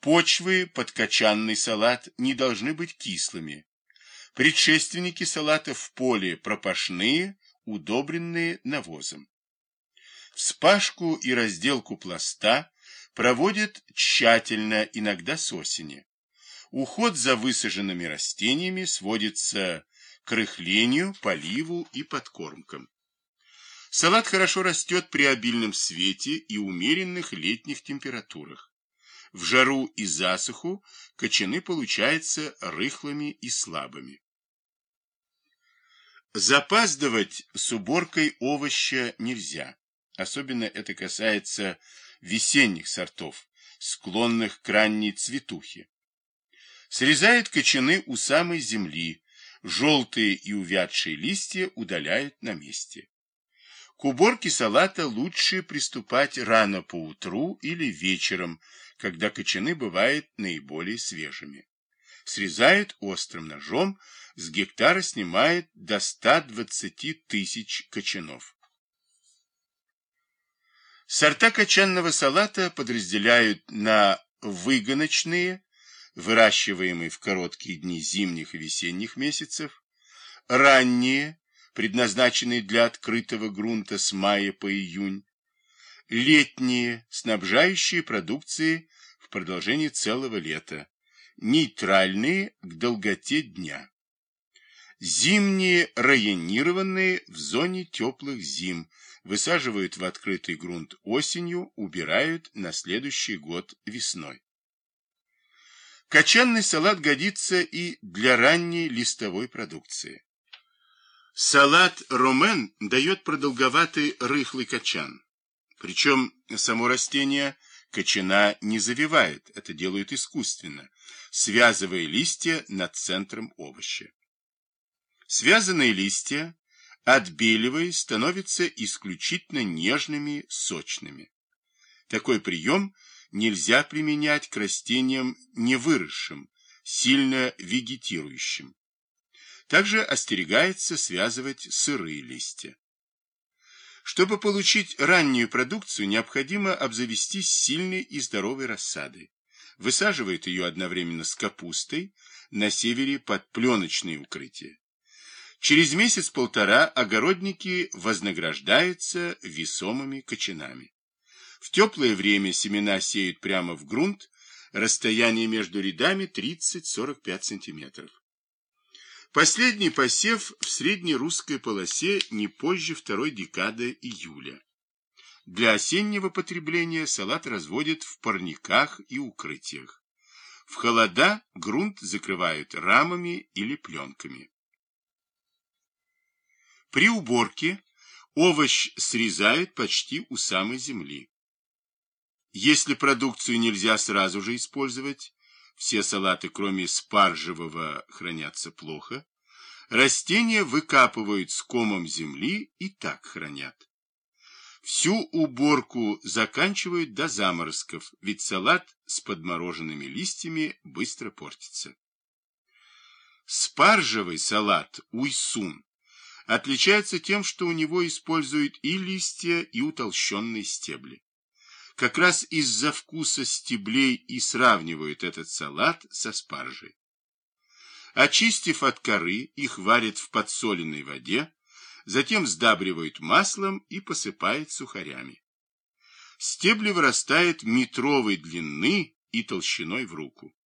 Почвы под качанный салат не должны быть кислыми. Предшественники салата в поле пропашные, удобренные навозом. Вспашку и разделку пласта проводят тщательно, иногда с осени. Уход за высаженными растениями сводится к рыхлению, поливу и подкормкам. Салат хорошо растет при обильном свете и умеренных летних температурах. В жару и засуху кочаны получаются рыхлыми и слабыми. Запаздывать с уборкой овоща нельзя. Особенно это касается весенних сортов, склонных к ранней цветухе. Срезают кочаны у самой земли, желтые и увядшие листья удаляют на месте. К уборке салата лучше приступать рано по утру или вечером, когда кочаны бывают наиболее свежими. Срезают острым ножом, с гектара снимает до 120 тысяч кочанов. Сорта качанного салата подразделяют на выгоночные, выращиваемые в короткие дни зимних и весенних месяцев, ранние, предназначенные для открытого грунта с мая по июнь, летние, снабжающие продукцией в продолжении целого лета, нейтральные к долготе дня. Зимние районированные в зоне теплых зим, высаживают в открытый грунт осенью, убирают на следующий год весной. Качанный салат годится и для ранней листовой продукции. Салат ромен дает продолговатый рыхлый качан. Причем само растение качана не завивает, это делают искусственно, связывая листья над центром овоща. Связанные листья отбеливаясь, становятся исключительно нежными, сочными. Такой прием нельзя применять к растениям невыросшим, сильно вегетирующим. Также остерегается связывать сырые листья. Чтобы получить раннюю продукцию, необходимо обзавестись сильной и здоровой рассадой. Высаживают ее одновременно с капустой, на севере под пленочные укрытия. Через месяц-полтора огородники вознаграждаются весомыми кочанами. В теплое время семена сеют прямо в грунт, расстояние между рядами 30-45 сантиметров. Последний посев в средней русской полосе не позже второй декады июля. Для осеннего потребления салат разводят в парниках и укрытиях. В холода грунт закрывают рамами или пленками. При уборке овощ срезают почти у самой земли. Если продукцию нельзя сразу же использовать, все салаты, кроме спаржевого, хранятся плохо, растения выкапывают с комом земли и так хранят. Всю уборку заканчивают до заморозков, ведь салат с подмороженными листьями быстро портится. Спаржевый салат уйсун отличается тем, что у него используют и листья, и утолщенные стебли. Как раз из-за вкуса стеблей и сравнивают этот салат со спаржей. Очистив от коры, их варят в подсоленной воде, затем сдабривают маслом и посыпают сухарями. Стебли вырастают метровой длины и толщиной в руку.